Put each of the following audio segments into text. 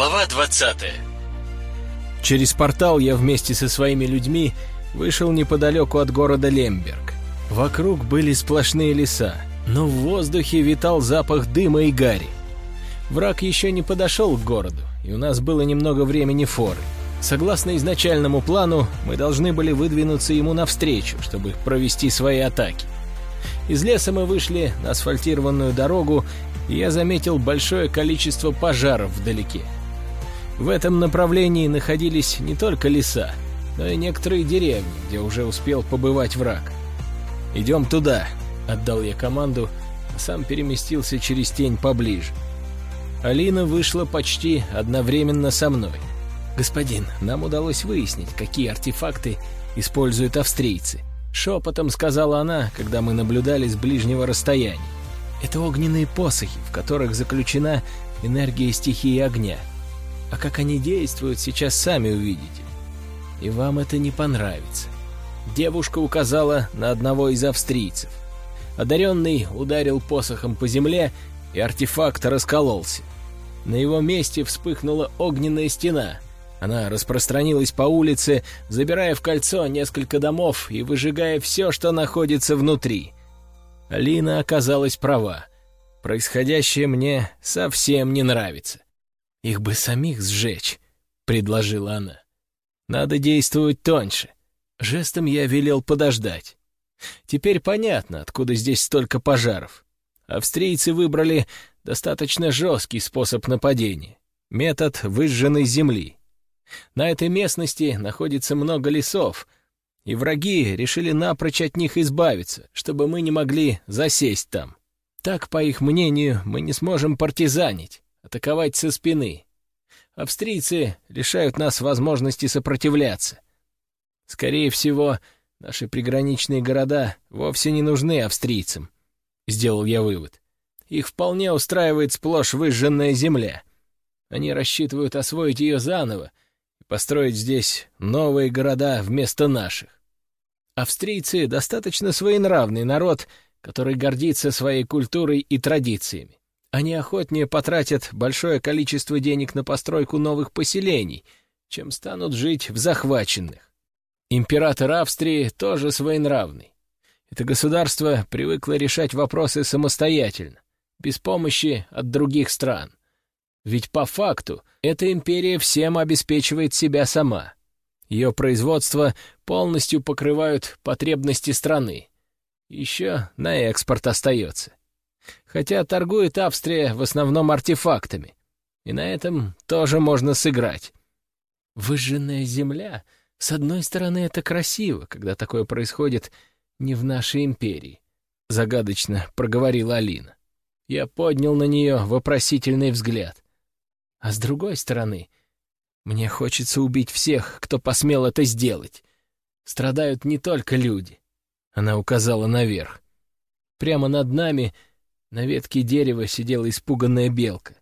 Глава 20 Через портал я вместе со своими людьми вышел неподалеку от города Лемберг. Вокруг были сплошные леса, но в воздухе витал запах дыма и гари. Враг еще не подошел к городу, и у нас было немного времени форы. Согласно изначальному плану, мы должны были выдвинуться ему навстречу, чтобы провести свои атаки. Из леса мы вышли на асфальтированную дорогу, и я заметил большое количество пожаров вдалеке. В этом направлении находились не только леса, но и некоторые деревни, где уже успел побывать враг. «Идем туда», — отдал я команду, а сам переместился через тень поближе. Алина вышла почти одновременно со мной. «Господин, нам удалось выяснить, какие артефакты используют австрийцы», — шепотом сказала она, когда мы наблюдали с ближнего расстояния. «Это огненные посохи, в которых заключена энергия стихии огня. А как они действуют, сейчас сами увидите. И вам это не понравится». Девушка указала на одного из австрийцев. Одаренный ударил посохом по земле, и артефакт раскололся. На его месте вспыхнула огненная стена — она распространилась по улице, забирая в кольцо несколько домов и выжигая все, что находится внутри. Алина оказалась права. Происходящее мне совсем не нравится. «Их бы самих сжечь», — предложила она. «Надо действовать тоньше». Жестом я велел подождать. Теперь понятно, откуда здесь столько пожаров. Австрийцы выбрали достаточно жесткий способ нападения — метод выжженной земли. На этой местности находится много лесов, и враги решили напрочь от них избавиться, чтобы мы не могли засесть там. Так, по их мнению, мы не сможем партизанить, атаковать со спины. Австрийцы лишают нас возможности сопротивляться. Скорее всего, наши приграничные города вовсе не нужны австрийцам, — сделал я вывод. Их вполне устраивает сплошь выжженная земля. Они рассчитывают освоить ее заново, построить здесь новые города вместо наших. Австрийцы — достаточно своенравный народ, который гордится своей культурой и традициями. Они охотнее потратят большое количество денег на постройку новых поселений, чем станут жить в захваченных. Император Австрии тоже своенравный. Это государство привыкло решать вопросы самостоятельно, без помощи от других стран. Ведь по факту эта империя всем обеспечивает себя сама. Ее производство полностью покрывают потребности страны. Еще на экспорт остается. Хотя торгует Австрия в основном артефактами. И на этом тоже можно сыграть. Выжженная земля, с одной стороны, это красиво, когда такое происходит не в нашей империи, — загадочно проговорила Алина. Я поднял на нее вопросительный взгляд — а с другой стороны, мне хочется убить всех, кто посмел это сделать. Страдают не только люди. Она указала наверх. Прямо над нами на ветке дерева сидела испуганная белка.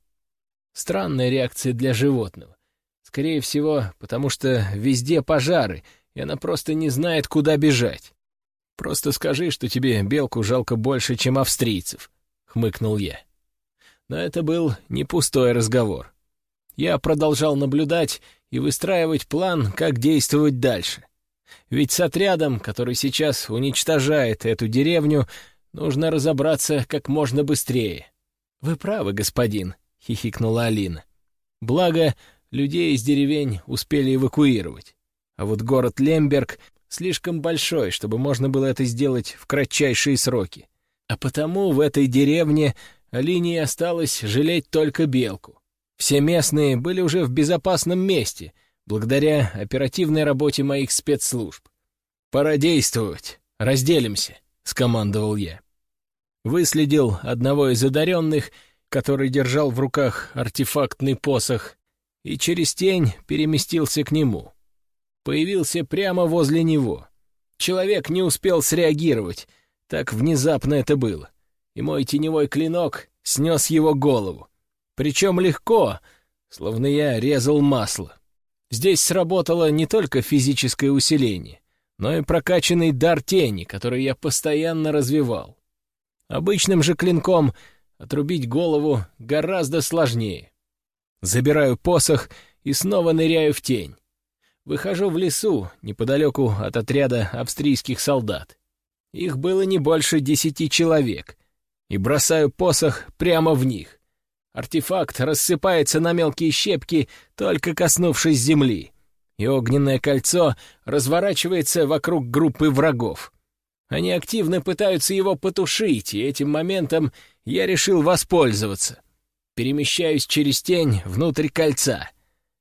Странная реакция для животного. Скорее всего, потому что везде пожары, и она просто не знает, куда бежать. «Просто скажи, что тебе белку жалко больше, чем австрийцев», — хмыкнул я. Но это был не пустой разговор я продолжал наблюдать и выстраивать план, как действовать дальше. Ведь с отрядом, который сейчас уничтожает эту деревню, нужно разобраться как можно быстрее. «Вы правы, господин», — хихикнула Алина. «Благо, людей из деревень успели эвакуировать. А вот город Лемберг слишком большой, чтобы можно было это сделать в кратчайшие сроки. А потому в этой деревне Алине осталось жалеть только белку. Все местные были уже в безопасном месте, благодаря оперативной работе моих спецслужб. «Пора действовать. Разделимся», — скомандовал я. Выследил одного из одаренных, который держал в руках артефактный посох, и через тень переместился к нему. Появился прямо возле него. Человек не успел среагировать, так внезапно это было, и мой теневой клинок снес его голову. Причем легко, словно я резал масло. Здесь сработало не только физическое усиление, но и прокачанный дар тени, который я постоянно развивал. Обычным же клинком отрубить голову гораздо сложнее. Забираю посох и снова ныряю в тень. Выхожу в лесу, неподалеку от отряда австрийских солдат. Их было не больше десяти человек. И бросаю посох прямо в них. Артефакт рассыпается на мелкие щепки, только коснувшись земли. И огненное кольцо разворачивается вокруг группы врагов. Они активно пытаются его потушить, и этим моментом я решил воспользоваться. Перемещаюсь через тень внутрь кольца —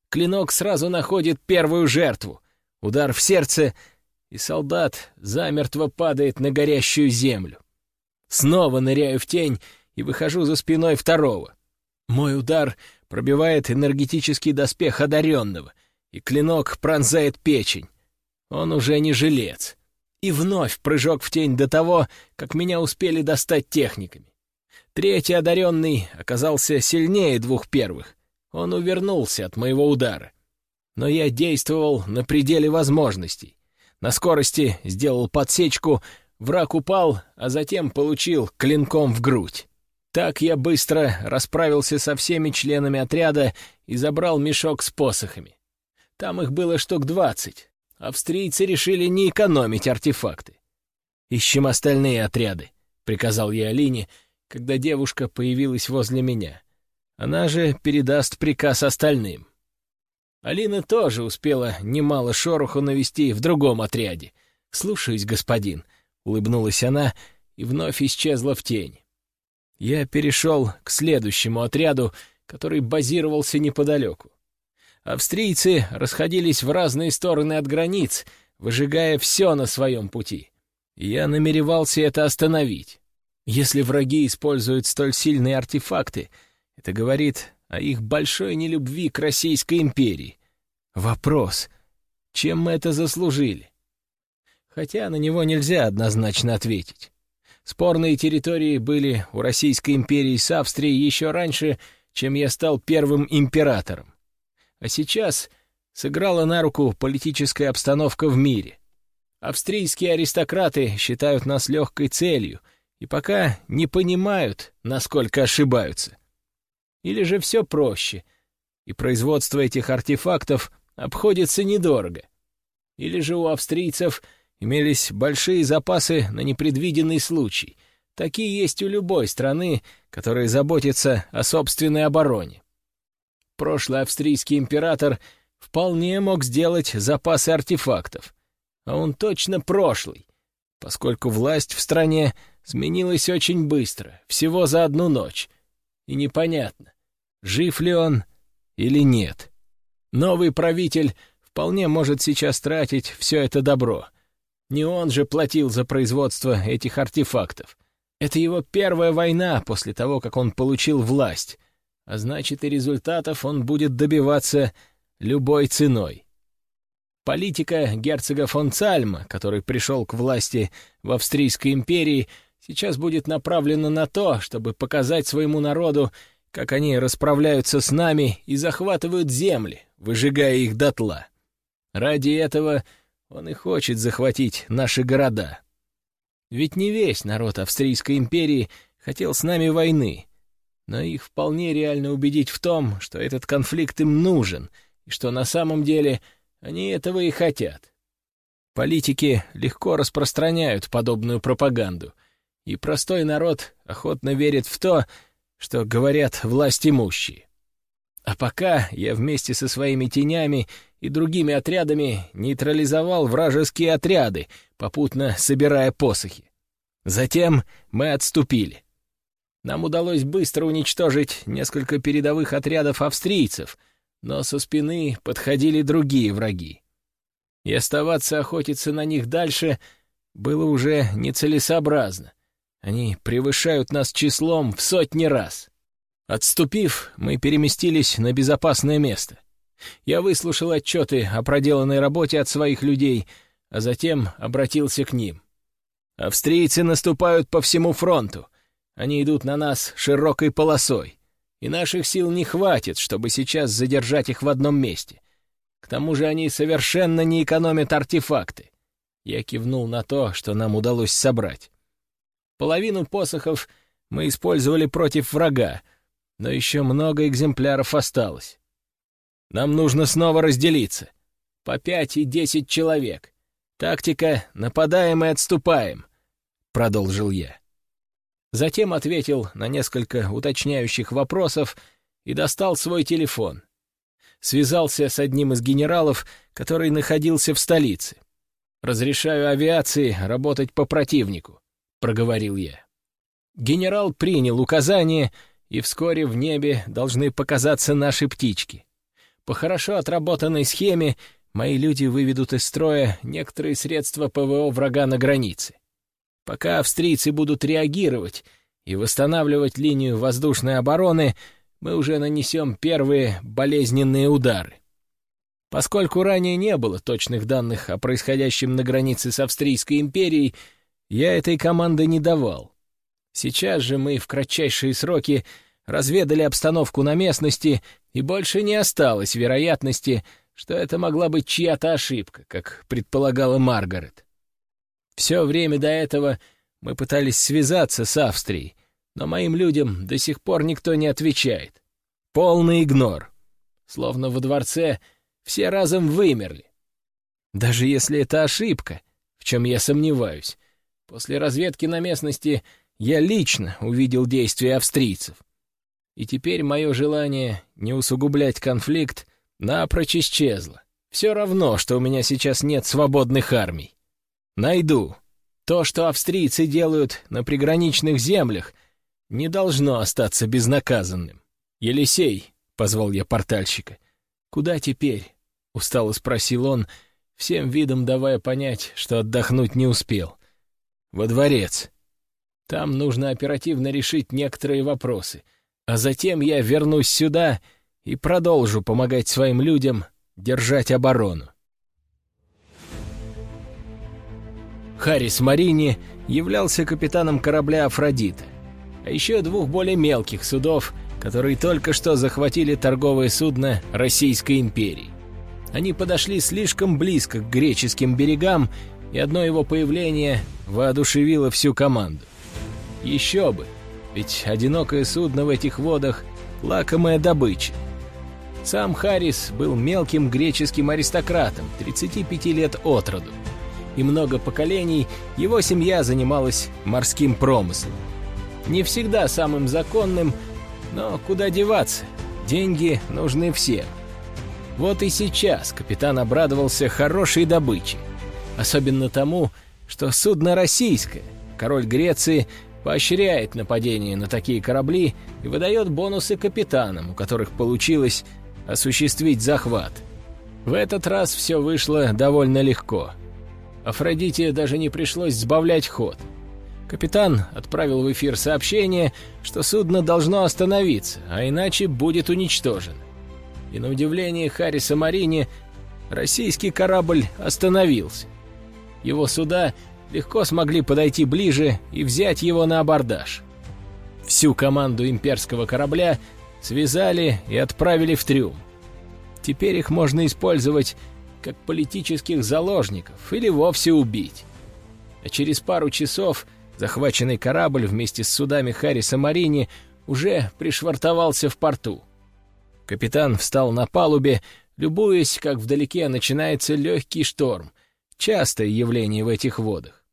Клинок сразу находит первую жертву. Удар в сердце, и солдат замертво падает на горящую землю. Снова ныряю в тень и выхожу за спиной второго. Мой удар пробивает энергетический доспех одаренного, и клинок пронзает печень. Он уже не жилец. И вновь прыжок в тень до того, как меня успели достать техниками. Третий одаренный оказался сильнее двух первых, он увернулся от моего удара. Но я действовал на пределе возможностей. На скорости сделал подсечку, враг упал, а затем получил клинком в грудь. Так я быстро расправился со всеми членами отряда и забрал мешок с посохами. Там их было штук двадцать. Австрийцы решили не экономить артефакты. «Ищем остальные отряды», — приказал я Алине, когда девушка появилась возле меня. Она же передаст приказ остальным. Алина тоже успела немало шороху навести в другом отряде. «Слушаюсь, господин», — улыбнулась она и вновь исчезла в тень. Я перешел к следующему отряду, который базировался неподалеку. Австрийцы расходились в разные стороны от границ, выжигая все на своем пути. Я намеревался это остановить. Если враги используют столь сильные артефакты — это говорит о их большой нелюбви к Российской империи. Вопрос, чем мы это заслужили? Хотя на него нельзя однозначно ответить. Спорные территории были у Российской империи с Австрией еще раньше, чем я стал первым императором. А сейчас сыграла на руку политическая обстановка в мире. Австрийские аристократы считают нас легкой целью и пока не понимают, насколько ошибаются. Или же все проще, и производство этих артефактов обходится недорого. Или же у австрийцев имелись большие запасы на непредвиденный случай. Такие есть у любой страны, которая заботится о собственной обороне. Прошлый австрийский император вполне мог сделать запасы артефактов. А он точно прошлый, поскольку власть в стране сменилась очень быстро, всего за одну ночь. И непонятно, жив ли он или нет. Новый правитель вполне может сейчас тратить все это добро. Не он же платил за производство этих артефактов. Это его первая война после того, как он получил власть, а значит и результатов он будет добиваться любой ценой. Политика герцога фон Цальма, который пришел к власти в Австрийской империи, сейчас будет направлена на то, чтобы показать своему народу, как они расправляются с нами и захватывают земли, выжигая их дотла. Ради этого он и хочет захватить наши города. Ведь не весь народ Австрийской империи хотел с нами войны, но их вполне реально убедить в том, что этот конфликт им нужен, и что на самом деле они этого и хотят. Политики легко распространяют подобную пропаганду, и простой народ охотно верит в то, что говорят власть имущие. А пока я вместе со своими тенями и другими отрядами нейтрализовал вражеские отряды, попутно собирая посохи. Затем мы отступили. Нам удалось быстро уничтожить несколько передовых отрядов австрийцев, но со спины подходили другие враги. И оставаться охотиться на них дальше было уже нецелесообразно. Они превышают нас числом в сотни раз. Отступив, мы переместились на безопасное место. Я выслушал отчеты о проделанной работе от своих людей, а затем обратился к ним. Австрийцы наступают по всему фронту. Они идут на нас широкой полосой, и наших сил не хватит, чтобы сейчас задержать их в одном месте. К тому же они совершенно не экономят артефакты. Я кивнул на то, что нам удалось собрать. Половину посохов мы использовали против врага, но еще много экземпляров осталось. Нам нужно снова разделиться. По пять и десять человек. Тактика «нападаем и отступаем», — продолжил я. Затем ответил на несколько уточняющих вопросов и достал свой телефон. Связался с одним из генералов, который находился в столице. «Разрешаю авиации работать по противнику», — проговорил я. Генерал принял указание, и вскоре в небе должны показаться наши птички. По хорошо отработанной схеме мои люди выведут из строя некоторые средства ПВО врага на границе. Пока австрийцы будут реагировать и восстанавливать линию воздушной обороны, мы уже нанесем первые болезненные удары. Поскольку ранее не было точных данных о происходящем на границе с Австрийской империей, я этой команды не давал. Сейчас же мы в кратчайшие сроки разведали обстановку на местности, и больше не осталось вероятности, что это могла быть чья-то ошибка, как предполагала Маргарет. Все время до этого мы пытались связаться с Австрией, но моим людям до сих пор никто не отвечает. Полный игнор. Словно во дворце все разом вымерли. Даже если это ошибка, в чем я сомневаюсь, после разведки на местности я лично увидел действия австрийцев. И теперь мое желание не усугублять конфликт напрочь исчезло. Все равно, что у меня сейчас нет свободных армий. Найду. То, что австрийцы делают на приграничных землях, не должно остаться безнаказанным. «Елисей», — позвал я портальщика, — «куда теперь?» — устало спросил он, всем видом давая понять, что отдохнуть не успел. «Во дворец. Там нужно оперативно решить некоторые вопросы, а затем я вернусь сюда и продолжу помогать своим людям держать оборону». Харрис Марини являлся капитаном корабля «Афродита», а еще двух более мелких судов, которые только что захватили торговое судно Российской империи. Они подошли слишком близко к греческим берегам, и одно его появление воодушевило всю команду. Еще бы, ведь одинокое судно в этих водах — лакомая добыча. Сам Харрис был мелким греческим аристократом, 35 лет от роду. И много поколений его семья занималась морским промыслом. Не всегда самым законным, но куда деваться, деньги нужны всем. Вот и сейчас капитан обрадовался хорошей добыче. Особенно тому, что судно российское. Король Греции поощряет нападение на такие корабли и выдает бонусы капитанам, у которых получилось осуществить захват. В этот раз все вышло довольно легко. Афродите даже не пришлось сбавлять ход. Капитан отправил в эфир сообщение, что судно должно остановиться, а иначе будет уничтожено. И на удивление Харриса Марини российский корабль остановился. Его суда легко смогли подойти ближе и взять его на абордаж. Всю команду имперского корабля связали и отправили в трюм. Теперь их можно использовать как политических заложников или вовсе убить. А через пару часов захваченный корабль вместе с судами Харриса Марини уже пришвартовался в порту. Капитан встал на палубе, любуясь, как вдалеке начинается легкий шторм, частое явление в этих водах.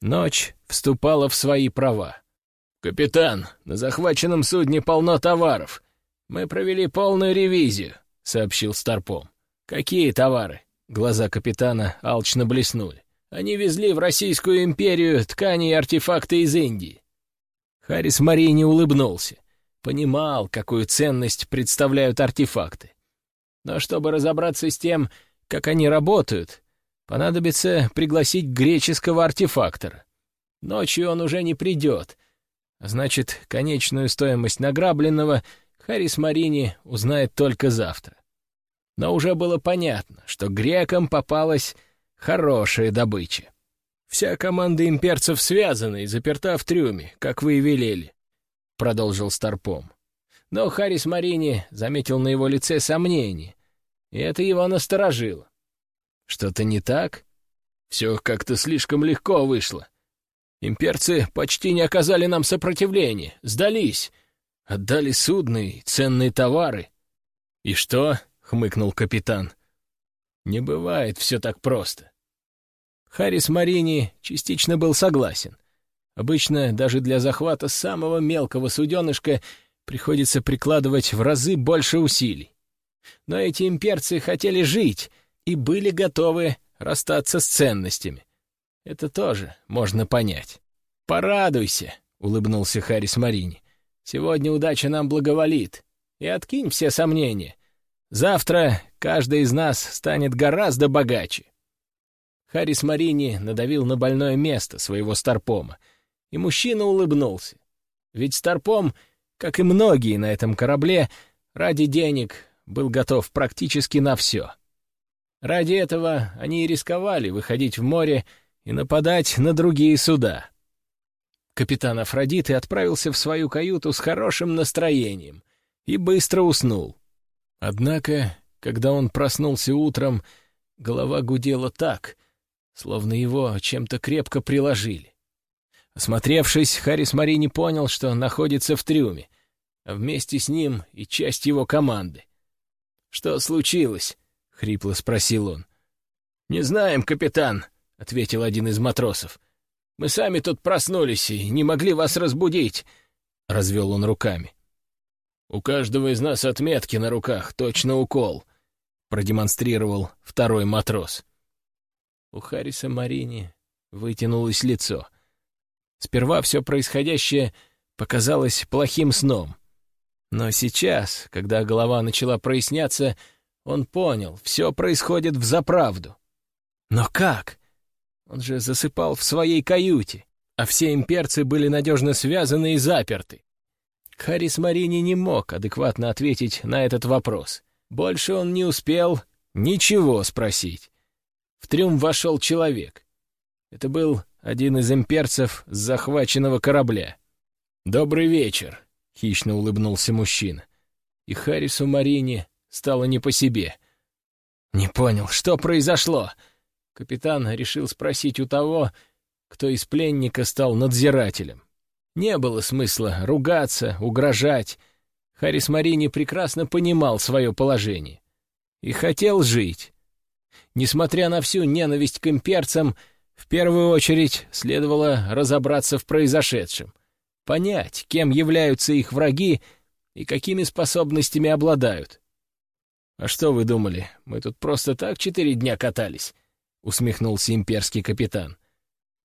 Ночь вступала в свои права. «Капитан, на захваченном судне полно товаров. Мы провели полную ревизию», — сообщил Старпом. «Какие товары?» Глаза капитана алчно блеснули. «Они везли в Российскую империю ткани и артефакты из Индии». Харрис Марини улыбнулся понимал, какую ценность представляют артефакты. Но чтобы разобраться с тем, как они работают, понадобится пригласить греческого артефактора. Ночью он уже не придет. Значит, конечную стоимость награбленного Харрис Марини узнает только завтра. Но уже было понятно, что грекам попалась хорошая добыча. Вся команда имперцев связана и заперта в трюме, как вы и велели продолжил Старпом. Но Харрис Марини заметил на его лице сомнение, и это его насторожило. Что-то не так? Все как-то слишком легко вышло. Имперцы почти не оказали нам сопротивления, сдались. Отдали судны ценные товары. «И что?» — хмыкнул капитан. «Не бывает все так просто». Харрис Марини частично был согласен. Обычно даже для захвата самого мелкого суденышка приходится прикладывать в разы больше усилий. Но эти имперцы хотели жить и были готовы расстаться с ценностями. Это тоже можно понять. «Порадуйся», — улыбнулся Харрис Марини. «Сегодня удача нам благоволит. И откинь все сомнения. Завтра каждый из нас станет гораздо богаче». Харрис Марини надавил на больное место своего старпома, и мужчина улыбнулся. Ведь старпом, как и многие на этом корабле, ради денег был готов практически на все. Ради этого они и рисковали выходить в море и нападать на другие суда. Капитан Афродиты отправился в свою каюту с хорошим настроением и быстро уснул. Однако, когда он проснулся утром, голова гудела так, словно его чем-то крепко приложили. Осмотревшись, Харрис Марини понял, что находится в трюме, а вместе с ним и часть его команды. «Что случилось?» — хрипло спросил он. «Не знаем, капитан», — ответил один из матросов. «Мы сами тут проснулись и не могли вас разбудить», — развел он руками. «У каждого из нас отметки на руках, точно укол», — продемонстрировал второй матрос. У Харриса Марини вытянулось лицо. Сперва все происходящее показалось плохим сном. Но сейчас, когда голова начала проясняться, он понял, все происходит в заправду. Но как? Он же засыпал в своей каюте, а все имперцы были надежно связаны и заперты. Харрис Марини не мог адекватно ответить на этот вопрос. Больше он не успел ничего спросить. В трюм вошел человек. Это был один из имперцев с захваченного корабля. «Добрый вечер», — хищно улыбнулся мужчина. И Харрису Марине стало не по себе. «Не понял, что произошло?» Капитан решил спросить у того, кто из пленника стал надзирателем. Не было смысла ругаться, угрожать. Харрис Марини прекрасно понимал свое положение. И хотел жить. Несмотря на всю ненависть к имперцам, в первую очередь следовало разобраться в произошедшем понять, кем являются их враги и какими способностями обладают. «А что вы думали, мы тут просто так четыре дня катались?» — усмехнулся имперский капитан.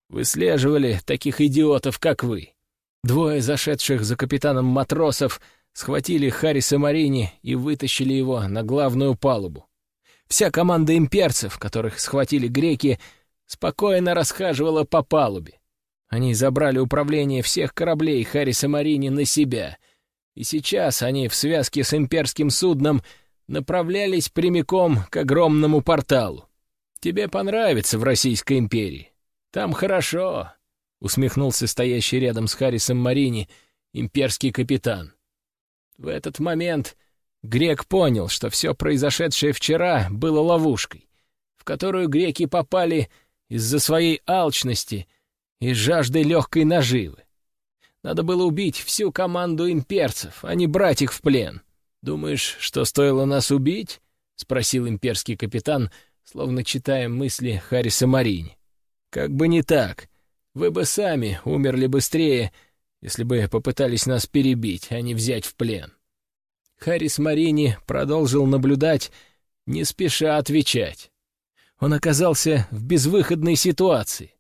«Выслеживали таких идиотов, как вы». Двое зашедших за капитаном матросов схватили Харриса Марини и вытащили его на главную палубу. Вся команда имперцев, которых схватили греки, спокойно расхаживала по палубе. Они забрали управление всех кораблей Харриса Марини на себя, и сейчас они в связке с имперским судном направлялись прямиком к огромному порталу. «Тебе понравится в Российской империи. Там хорошо», — усмехнулся стоящий рядом с Харрисом Марини имперский капитан. В этот момент грек понял, что все произошедшее вчера было ловушкой, в которую греки попали из-за своей алчности — и жаждой легкой наживы. Надо было убить всю команду имперцев, а не брать их в плен. «Думаешь, что стоило нас убить?» — спросил имперский капитан, словно читая мысли Харриса Марини. «Как бы не так. Вы бы сами умерли быстрее, если бы попытались нас перебить, а не взять в плен». Харрис Марини продолжил наблюдать, не спеша отвечать. Он оказался в безвыходной ситуации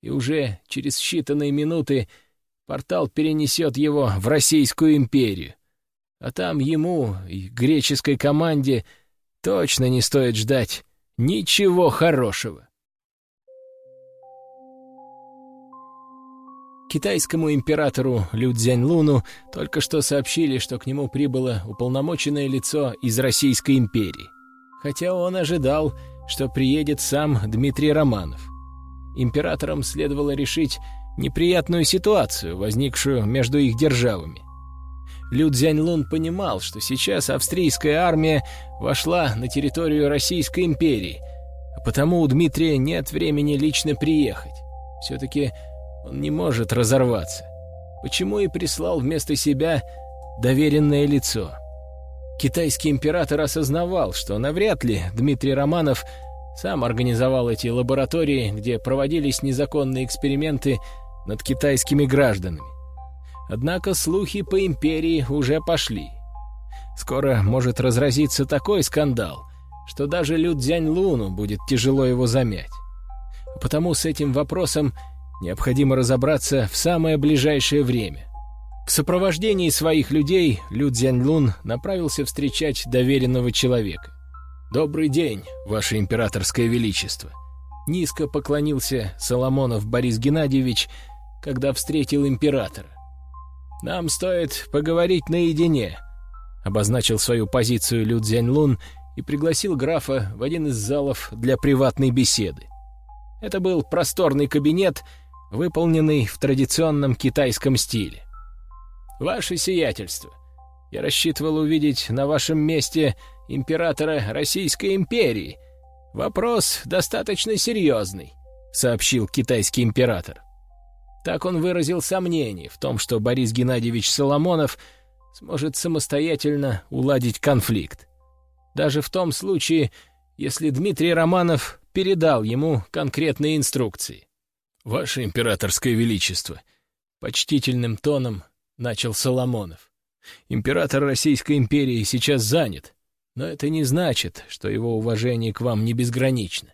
и уже через считанные минуты портал перенесет его в Российскую империю. А там ему и греческой команде точно не стоит ждать ничего хорошего. Китайскому императору Лю Цзяньлуну только что сообщили, что к нему прибыло уполномоченное лицо из Российской империи. Хотя он ожидал, что приедет сам Дмитрий Романов — императорам следовало решить неприятную ситуацию, возникшую между их державами. Лю Цзяньлун понимал, что сейчас австрийская армия вошла на территорию Российской империи, а потому у Дмитрия нет времени лично приехать. Все-таки он не может разорваться. Почему и прислал вместо себя доверенное лицо. Китайский император осознавал, что навряд ли Дмитрий Романов сам организовал эти лаборатории, где проводились незаконные эксперименты над китайскими гражданами. Однако слухи по империи уже пошли. Скоро может разразиться такой скандал, что даже Лю Цзянь Луну будет тяжело его замять. Потому с этим вопросом необходимо разобраться в самое ближайшее время. В сопровождении своих людей Лю Цзянь Лун направился встречать доверенного человека. «Добрый день, Ваше Императорское Величество!» Низко поклонился Соломонов Борис Геннадьевич, когда встретил императора. «Нам стоит поговорить наедине», — обозначил свою позицию Лю Цзяньлун и пригласил графа в один из залов для приватной беседы. Это был просторный кабинет, выполненный в традиционном китайском стиле. «Ваше сиятельство, я рассчитывал увидеть на вашем месте императора Российской империи. Вопрос достаточно серьезный», — сообщил китайский император. Так он выразил сомнение в том, что Борис Геннадьевич Соломонов сможет самостоятельно уладить конфликт. Даже в том случае, если Дмитрий Романов передал ему конкретные инструкции. «Ваше императорское величество», — почтительным тоном начал Соломонов. «Император Российской империи сейчас занят, но это не значит, что его уважение к вам не безгранично.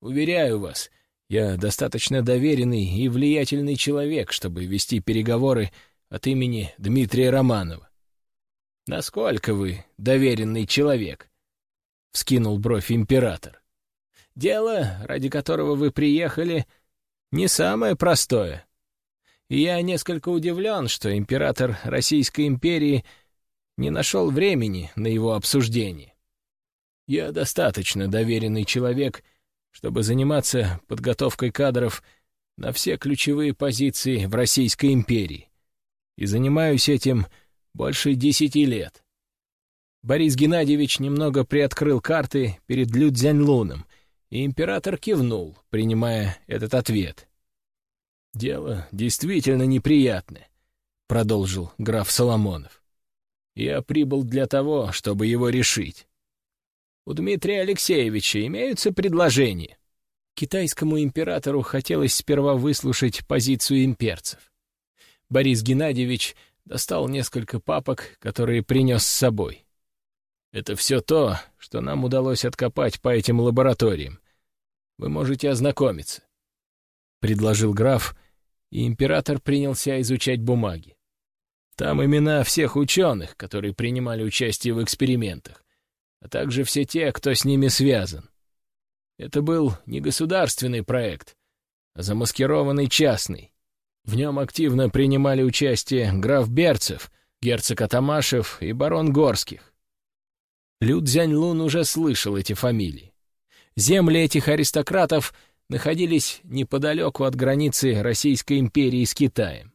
Уверяю вас, я достаточно доверенный и влиятельный человек, чтобы вести переговоры от имени Дмитрия Романова. «Насколько вы доверенный человек?» — вскинул бровь император. «Дело, ради которого вы приехали, не самое простое. И я несколько удивлен, что император Российской империи не нашел времени на его обсуждение. Я достаточно доверенный человек — чтобы заниматься подготовкой кадров на все ключевые позиции в Российской империи. И занимаюсь этим больше десяти лет. Борис Геннадьевич немного приоткрыл карты перед Людзяньлуном, и император кивнул, принимая этот ответ. «Дело действительно неприятное», — продолжил граф Соломонов. «Я прибыл для того, чтобы его решить. У Дмитрия Алексеевича имеются предложения. Китайскому императору хотелось сперва выслушать позицию имперцев. Борис Геннадьевич достал несколько папок, которые принес с собой. «Это все то, что нам удалось откопать по этим лабораториям. Вы можете ознакомиться», — предложил граф, и император принялся изучать бумаги. Там имена всех ученых, которые принимали участие в экспериментах а также все те, кто с ними связан. Это был не государственный проект, а замаскированный частный. В нем активно принимали участие граф Берцев, герцог Атамашев и барон Горских. Лю Цзяньлун уже слышал эти фамилии. Земли этих аристократов находились неподалеку от границы Российской империи с Китаем.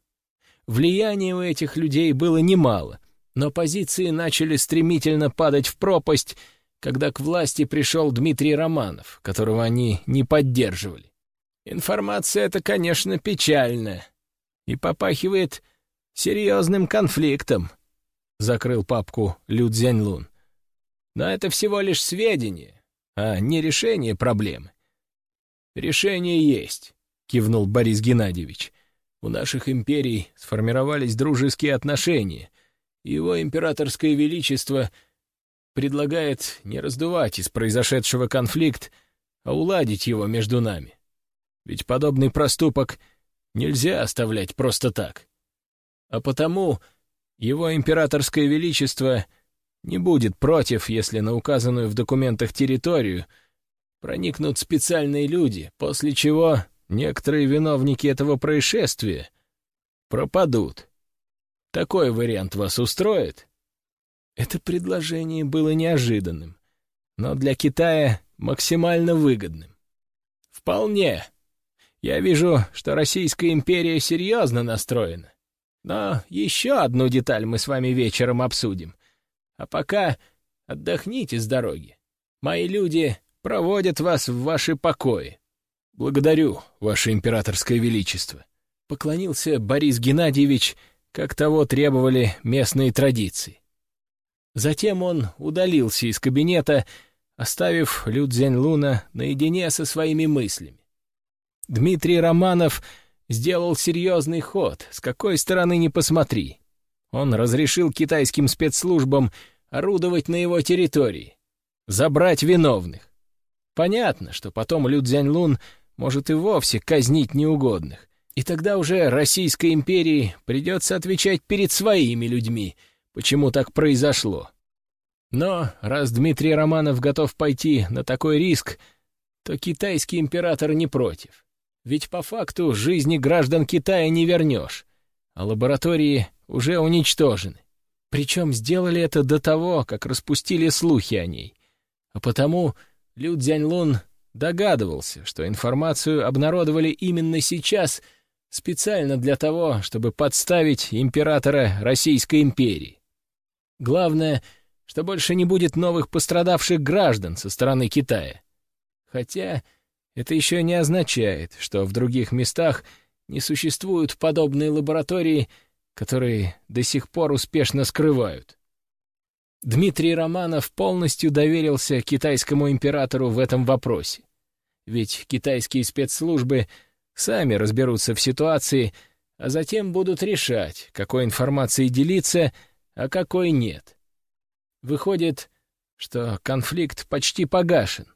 Влияние у этих людей было немало, но позиции начали стремительно падать в пропасть, когда к власти пришел Дмитрий Романов, которого они не поддерживали. Информация эта, конечно, печальная и попахивает серьезным конфликтом, — закрыл папку Лю Цзяньлун. Но это всего лишь сведения, а не решение проблемы. «Решение есть», — кивнул Борис Геннадьевич. «У наших империй сформировались дружеские отношения, его императорское величество предлагает не раздувать из произошедшего конфликт, а уладить его между нами. Ведь подобный проступок нельзя оставлять просто так. А потому его императорское величество не будет против, если на указанную в документах территорию проникнут специальные люди, после чего некоторые виновники этого происшествия пропадут. Такой вариант вас устроит?» Это предложение было неожиданным, но для Китая максимально выгодным. «Вполне. Я вижу, что Российская империя серьезно настроена. Но еще одну деталь мы с вами вечером обсудим. А пока отдохните с дороги. Мои люди проводят вас в ваши покои. Благодарю, ваше императорское величество. Поклонился Борис Геннадьевич, как того требовали местные традиции. Затем он удалился из кабинета, оставив Лю Цзяньлуна наедине со своими мыслями. Дмитрий Романов сделал серьезный ход, с какой стороны ни посмотри. Он разрешил китайским спецслужбам орудовать на его территории, забрать виновных. Понятно, что потом Лю Цзяньлун может и вовсе казнить неугодных, и тогда уже Российской империи придется отвечать перед своими людьми, почему так произошло. Но раз Дмитрий Романов готов пойти на такой риск, то китайский император не против. Ведь по факту жизни граждан Китая не вернешь, а лаборатории уже уничтожены. Причем сделали это до того, как распустили слухи о ней. А потому Лю Цзяньлун догадывался, что информацию обнародовали именно сейчас, специально для того, чтобы подставить императора Российской империи. Главное, что больше не будет новых пострадавших граждан со стороны Китая. Хотя это еще не означает, что в других местах не существуют подобные лаборатории, которые до сих пор успешно скрывают. Дмитрий Романов полностью доверился китайскому императору в этом вопросе. Ведь китайские спецслужбы сами разберутся в ситуации, а затем будут решать, какой информацией делиться, а какой нет. Выходит, что конфликт почти погашен.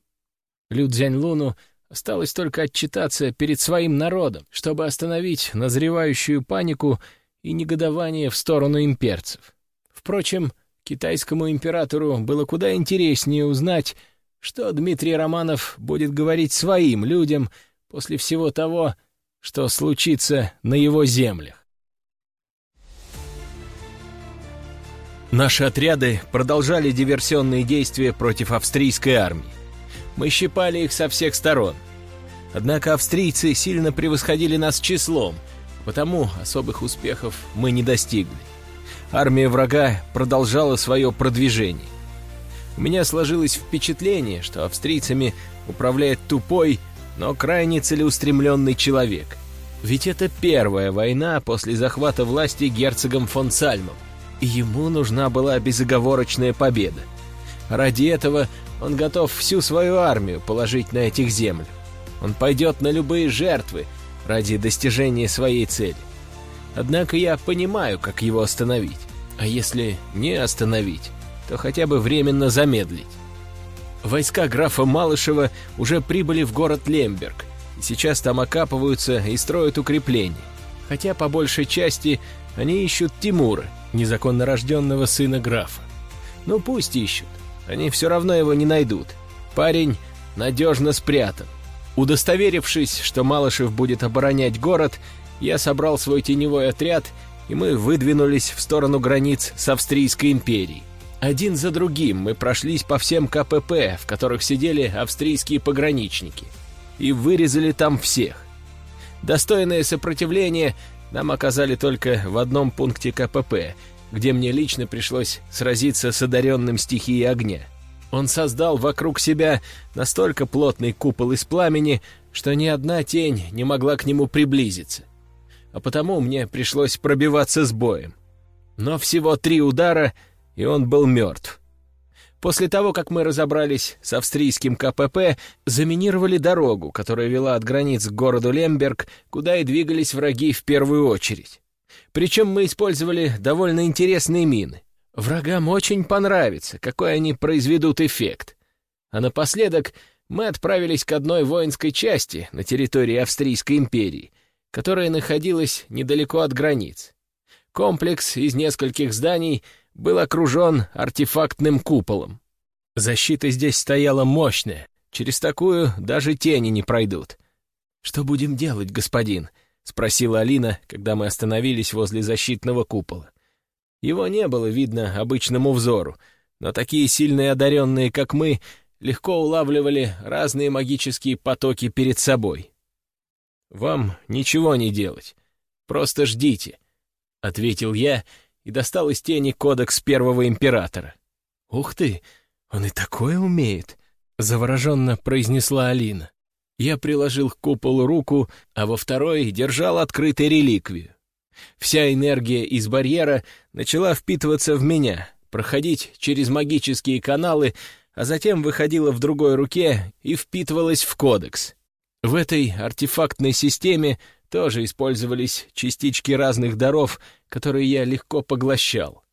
Лю Цзяньлуну осталось только отчитаться перед своим народом, чтобы остановить назревающую панику и негодование в сторону имперцев. Впрочем, китайскому императору было куда интереснее узнать, что Дмитрий Романов будет говорить своим людям после всего того, что случится на его землях. Наши отряды продолжали диверсионные действия против австрийской армии. Мы щипали их со всех сторон. Однако австрийцы сильно превосходили нас числом, потому особых успехов мы не достигли. Армия врага продолжала свое продвижение. У меня сложилось впечатление, что австрийцами управляет тупой, но крайне целеустремленный человек. Ведь это первая война после захвата власти герцогом фон Сальмом и ему нужна была безоговорочная победа. Ради этого он готов всю свою армию положить на этих землях. Он пойдет на любые жертвы ради достижения своей цели. Однако я понимаю, как его остановить. А если не остановить, то хотя бы временно замедлить. Войска графа Малышева уже прибыли в город Лемберг, и сейчас там окапываются и строят укрепления. Хотя по большей части они ищут Тимура, незаконно рожденного сына графа. Ну пусть ищут, они все равно его не найдут. Парень надежно спрятан. Удостоверившись, что Малышев будет оборонять город, я собрал свой теневой отряд, и мы выдвинулись в сторону границ с Австрийской империей. Один за другим мы прошлись по всем КПП, в которых сидели австрийские пограничники, и вырезали там всех. Достойное сопротивление нам оказали только в одном пункте КПП, где мне лично пришлось сразиться с одаренным стихией огня. Он создал вокруг себя настолько плотный купол из пламени, что ни одна тень не могла к нему приблизиться. А потому мне пришлось пробиваться с боем. Но всего три удара, и он был мертв. После того, как мы разобрались с австрийским КПП, заминировали дорогу, которая вела от границ к городу Лемберг, куда и двигались враги в первую очередь. Причем мы использовали довольно интересные мины. Врагам очень понравится, какой они произведут эффект. А напоследок мы отправились к одной воинской части на территории Австрийской империи, которая находилась недалеко от границ. Комплекс из нескольких зданий был окружен артефактным куполом. Защита здесь стояла мощная, через такую даже тени не пройдут. «Что будем делать, господин?» — спросила Алина, когда мы остановились возле защитного купола. Его не было видно обычному взору, но такие сильные одаренные, как мы, легко улавливали разные магические потоки перед собой. «Вам ничего не делать, просто ждите», — ответил я, — и достал из тени кодекс первого императора. «Ух ты, он и такое умеет!» — завороженно произнесла Алина. Я приложил к куполу руку, а во второй держал открытой реликвию. Вся энергия из барьера начала впитываться в меня, проходить через магические каналы, а затем выходила в другой руке и впитывалась в кодекс. В этой артефактной системе тоже использовались частички разных даров, которые я легко поглощал.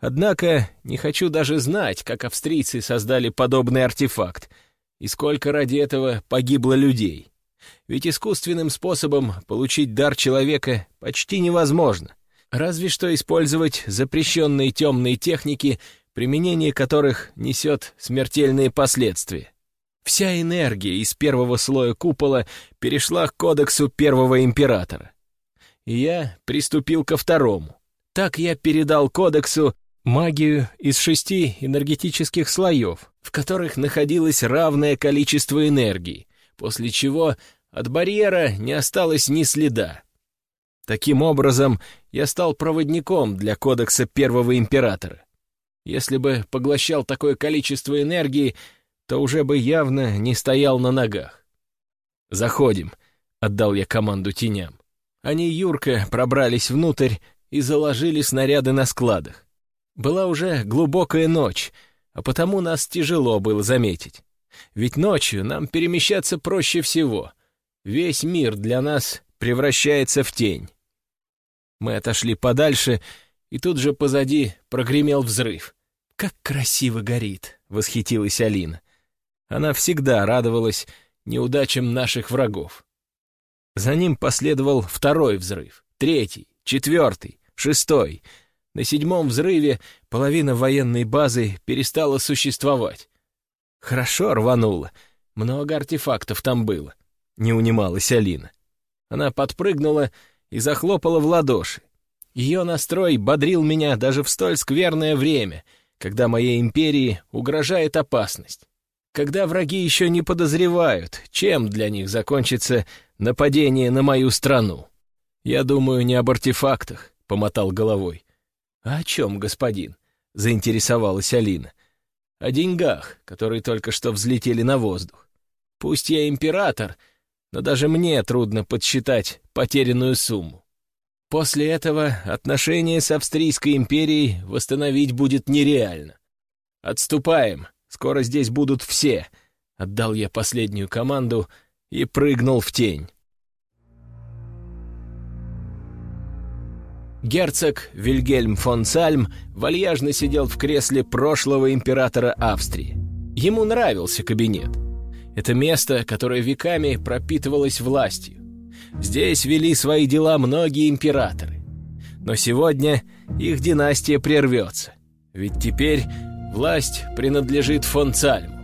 Однако не хочу даже знать, как австрийцы создали подобный артефакт, и сколько ради этого погибло людей. Ведь искусственным способом получить дар человека почти невозможно. Разве что использовать запрещенные темные техники, применение которых несет смертельные последствия. Вся энергия из первого слоя купола перешла к кодексу первого императора. Я приступил ко второму. Так я передал кодексу магию из шести энергетических слоев, в которых находилось равное количество энергии, после чего от барьера не осталось ни следа. Таким образом, я стал проводником для кодекса первого императора. Если бы поглощал такое количество энергии, то уже бы явно не стоял на ногах. «Заходим», — отдал я команду теням. Они юрко пробрались внутрь и заложили снаряды на складах. Была уже глубокая ночь, а потому нас тяжело было заметить. Ведь ночью нам перемещаться проще всего. Весь мир для нас превращается в тень. Мы отошли подальше, и тут же позади прогремел взрыв. «Как красиво горит!» — восхитилась Алина. Она всегда радовалась неудачам наших врагов. За ним последовал второй взрыв, третий, четвертый, шестой — на седьмом взрыве половина военной базы перестала существовать. Хорошо рвануло. Много артефактов там было. Не унималась Алина. Она подпрыгнула и захлопала в ладоши. Ее настрой бодрил меня даже в столь скверное время, когда моей империи угрожает опасность. Когда враги еще не подозревают, чем для них закончится нападение на мою страну. «Я думаю не об артефактах», — помотал головой. «А о чем, господин?» — заинтересовалась Алина. «О деньгах, которые только что взлетели на воздух. Пусть я император, но даже мне трудно подсчитать потерянную сумму. После этого отношения с Австрийской империей восстановить будет нереально. Отступаем, скоро здесь будут все», — отдал я последнюю команду и прыгнул в тень. Герцог Вильгельм фон Сальм вальяжно сидел в кресле прошлого императора Австрии. Ему нравился кабинет. Это место, которое веками пропитывалось властью. Здесь вели свои дела многие императоры. Но сегодня их династия прервется. Ведь теперь власть принадлежит фон Сальму.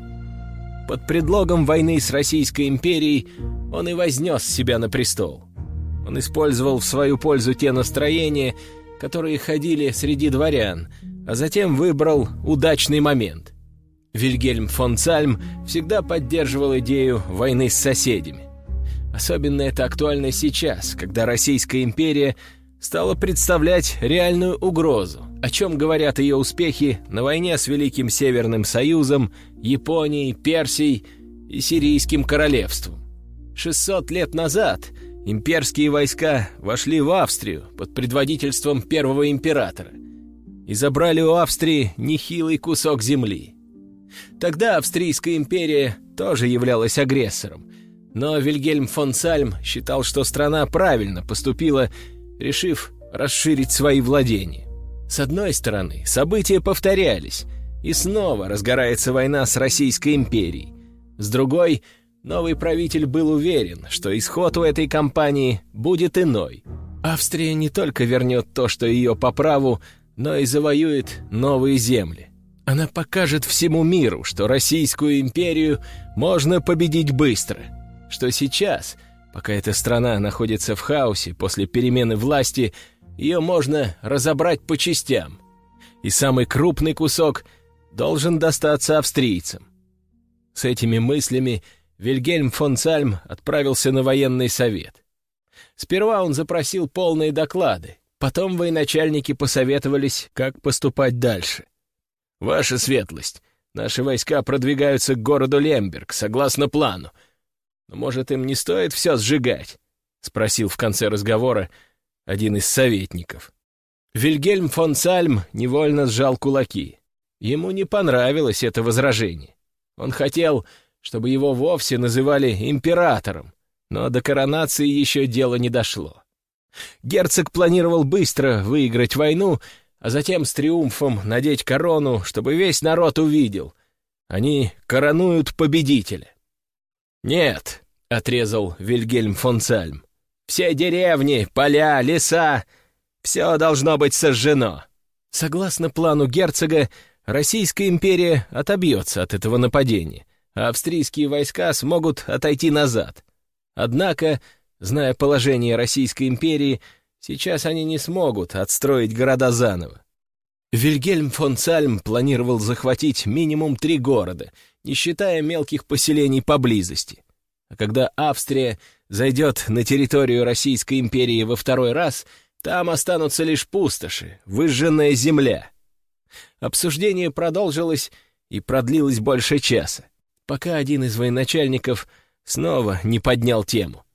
Под предлогом войны с Российской империей он и вознес себя на престол. Он использовал в свою пользу те настроения, которые ходили среди дворян, а затем выбрал удачный момент. Вильгельм фон Цальм всегда поддерживал идею войны с соседями. Особенно это актуально сейчас, когда Российская империя стала представлять реальную угрозу, о чем говорят ее успехи на войне с Великим Северным Союзом, Японией, Персией и Сирийским королевством. 600 лет назад имперские войска вошли в Австрию под предводительством первого императора и забрали у Австрии нехилый кусок земли. Тогда Австрийская империя тоже являлась агрессором, но Вильгельм фон Сальм считал, что страна правильно поступила, решив расширить свои владения. С одной стороны, события повторялись, и снова разгорается война с Российской империей. С другой — Новый правитель был уверен, что исход у этой кампании будет иной. Австрия не только вернет то, что ее по праву, но и завоюет новые земли. Она покажет всему миру, что Российскую империю можно победить быстро, что сейчас, пока эта страна находится в хаосе после перемены власти, ее можно разобрать по частям, и самый крупный кусок должен достаться австрийцам. С этими мыслями Вильгельм фон Цальм отправился на военный совет. Сперва он запросил полные доклады, потом военачальники посоветовались, как поступать дальше. «Ваша светлость, наши войска продвигаются к городу Лемберг, согласно плану. Но, может, им не стоит все сжигать?» — спросил в конце разговора один из советников. Вильгельм фон Сальм невольно сжал кулаки. Ему не понравилось это возражение. Он хотел, чтобы его вовсе называли императором, но до коронации еще дело не дошло. Герцог планировал быстро выиграть войну, а затем с триумфом надеть корону, чтобы весь народ увидел. Они коронуют победителя. «Нет», — отрезал Вильгельм фон Сальм, — «все деревни, поля, леса все должно быть сожжено. Согласно плану герцога, Российская империя отобьется от этого нападения, а австрийские войска смогут отойти назад. Однако, зная положение Российской империи, сейчас они не смогут отстроить города заново. Вильгельм фон Цальм планировал захватить минимум три города, не считая мелких поселений поблизости. А когда Австрия зайдет на территорию Российской империи во второй раз — там останутся лишь пустоши, выжженная земля. Обсуждение продолжилось и продлилось больше часа, пока один из военачальников снова не поднял тему.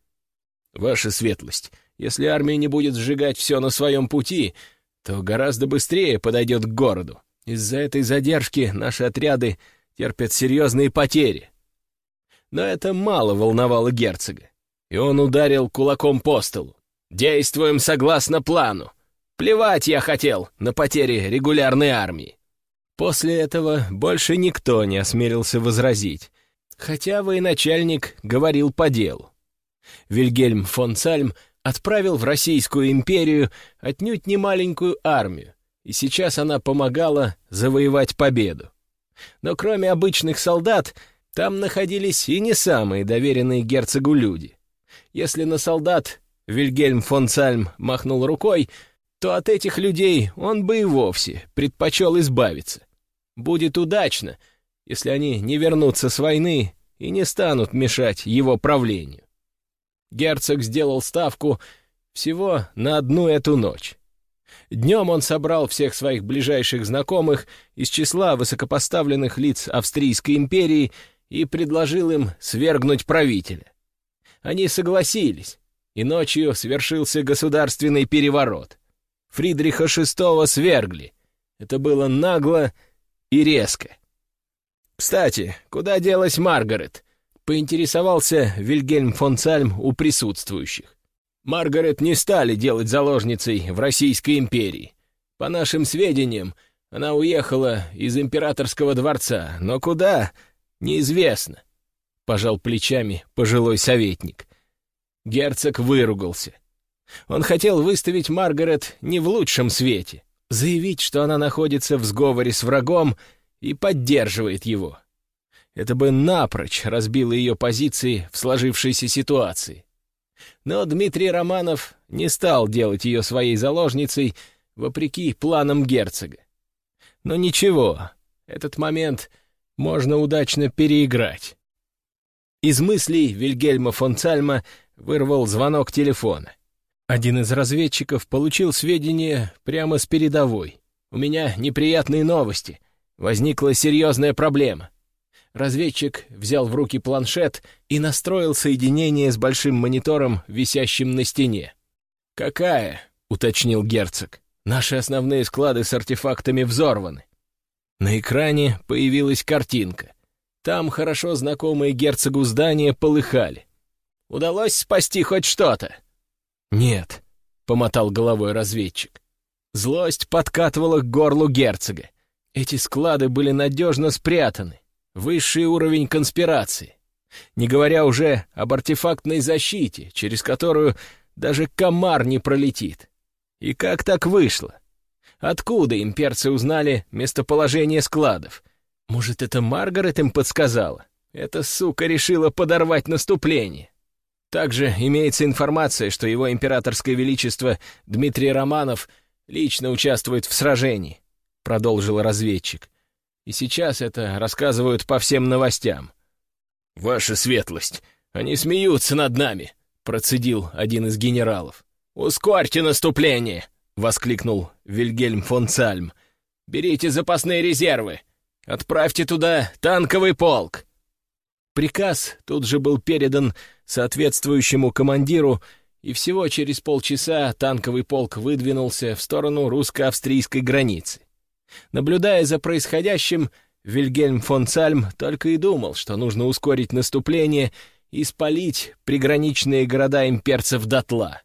«Ваша светлость, если армия не будет сжигать все на своем пути, то гораздо быстрее подойдет к городу. Из-за этой задержки наши отряды терпят серьезные потери». Но это мало волновало герцога, и он ударил кулаком по столу. Действуем согласно плану. Плевать я хотел на потери регулярной армии. После этого больше никто не осмелился возразить, хотя военачальник говорил по делу. Вильгельм фон Цальм отправил в Российскую империю отнюдь не маленькую армию, и сейчас она помогала завоевать победу. Но кроме обычных солдат, там находились и не самые доверенные герцогу люди. Если на солдат Вильгельм фон Цальм махнул рукой, то от этих людей он бы и вовсе предпочел избавиться. Будет удачно, если они не вернутся с войны и не станут мешать его правлению. Герцог сделал ставку всего на одну эту ночь. Днем он собрал всех своих ближайших знакомых из числа высокопоставленных лиц Австрийской империи и предложил им свергнуть правителя. Они согласились, и ночью свершился государственный переворот. Фридриха VI свергли. Это было нагло и резко. «Кстати, куда делась Маргарет?» — поинтересовался Вильгельм фон Цальм у присутствующих. «Маргарет не стали делать заложницей в Российской империи. По нашим сведениям, она уехала из императорского дворца, но куда — неизвестно», — пожал плечами пожилой советник. Герцог выругался. Он хотел выставить Маргарет не в лучшем свете, заявить, что она находится в сговоре с врагом и поддерживает его. Это бы напрочь разбило ее позиции в сложившейся ситуации. Но Дмитрий Романов не стал делать ее своей заложницей, вопреки планам герцога. Но ничего, этот момент можно удачно переиграть. Из мыслей Вильгельма фон Цальма вырвал звонок телефона. Один из разведчиков получил сведения прямо с передовой. «У меня неприятные новости. Возникла серьезная проблема». Разведчик взял в руки планшет и настроил соединение с большим монитором, висящим на стене. «Какая?» — уточнил герцог. «Наши основные склады с артефактами взорваны». На экране появилась картинка. Там хорошо знакомые герцогу здания полыхали. Удалось спасти хоть что-то?» «Нет», — помотал головой разведчик. Злость подкатывала к горлу герцога. Эти склады были надежно спрятаны. Высший уровень конспирации. Не говоря уже об артефактной защите, через которую даже комар не пролетит. И как так вышло? Откуда имперцы узнали местоположение складов? Может, это Маргарет им подсказала? Эта сука решила подорвать наступление. Также имеется информация, что его императорское величество Дмитрий Романов лично участвует в сражении, продолжил разведчик. И сейчас это рассказывают по всем новостям. «Ваша светлость, они смеются над нами», — процедил один из генералов. «Ускорьте наступление!» — воскликнул Вильгельм фон Цальм. «Берите запасные резервы! Отправьте туда танковый полк!» Приказ тут же был передан соответствующему командиру, и всего через полчаса танковый полк выдвинулся в сторону русско-австрийской границы. Наблюдая за происходящим, Вильгельм фон Цальм только и думал, что нужно ускорить наступление и спалить приграничные города имперцев дотла.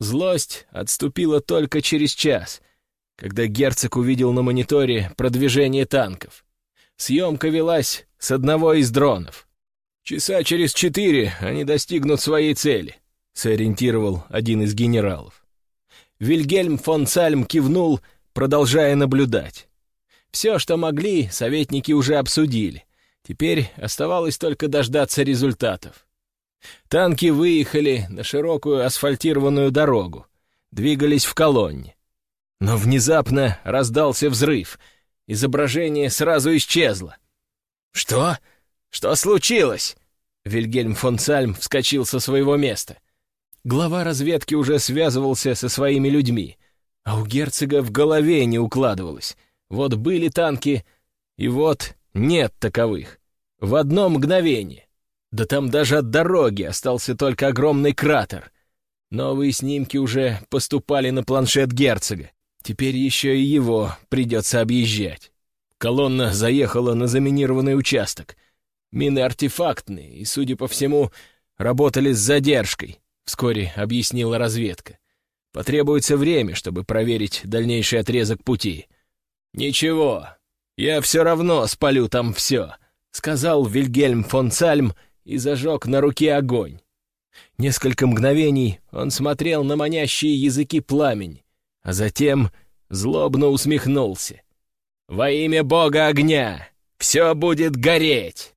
Злость отступила только через час, когда герцог увидел на мониторе продвижение танков. Съемка велась с одного из дронов. «Часа через четыре они достигнут своей цели», — сориентировал один из генералов. Вильгельм фон Цальм кивнул, продолжая наблюдать. Все, что могли, советники уже обсудили. Теперь оставалось только дождаться результатов. Танки выехали на широкую асфальтированную дорогу, двигались в колонне. Но внезапно раздался взрыв. Изображение сразу исчезло. «Что? Что случилось?» Вильгельм фон Цальм вскочил со своего места. Глава разведки уже связывался со своими людьми, а у герцога в голове не укладывалось. Вот были танки, и вот нет таковых. В одно мгновение. Да там даже от дороги остался только огромный кратер. Новые снимки уже поступали на планшет герцога. Теперь еще и его придется объезжать. Колонна заехала на заминированный участок. Мины артефактные и, судя по всему, работали с задержкой, вскоре объяснила разведка. Потребуется время, чтобы проверить дальнейший отрезок пути. «Ничего, я все равно спалю там все», — сказал Вильгельм фон Цальм и зажег на руке огонь. Несколько мгновений он смотрел на манящие языки пламень, а затем злобно усмехнулся. «Во имя Бога огня! Все будет гореть!»